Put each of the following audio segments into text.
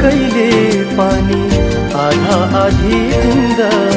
कहिले पानी आधा आधी जिन्दगी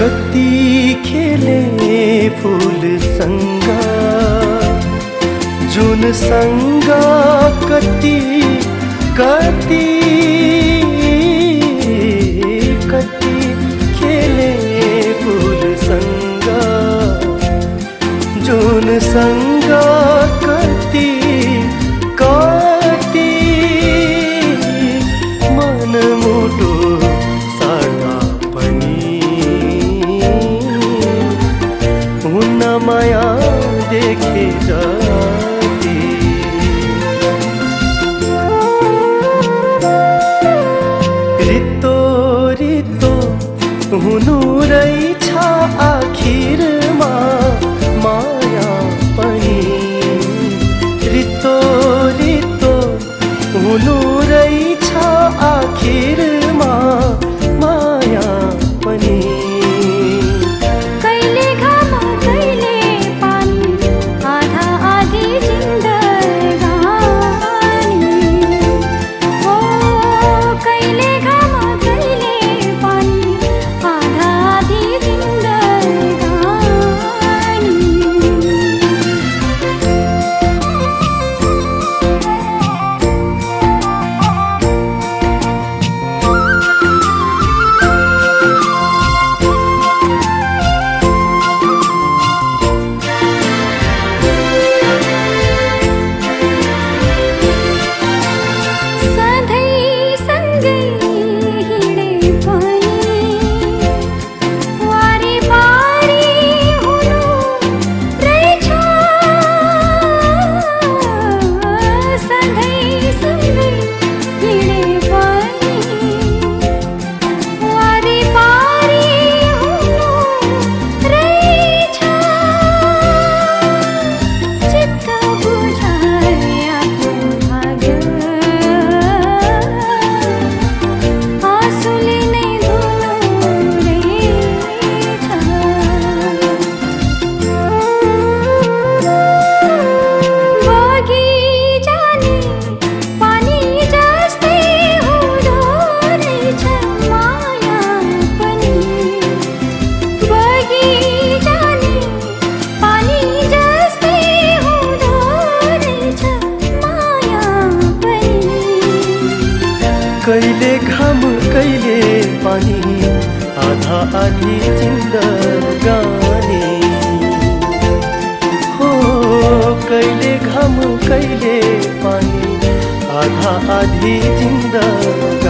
कति खेले फूल संगा। जुन संगा कति कति कति खेले फूल संगा। जुन संगा कति nụ đây. आधी जिन्दगानी हो कैले घाम कैले पानी। आधा आधी जिन्दगानी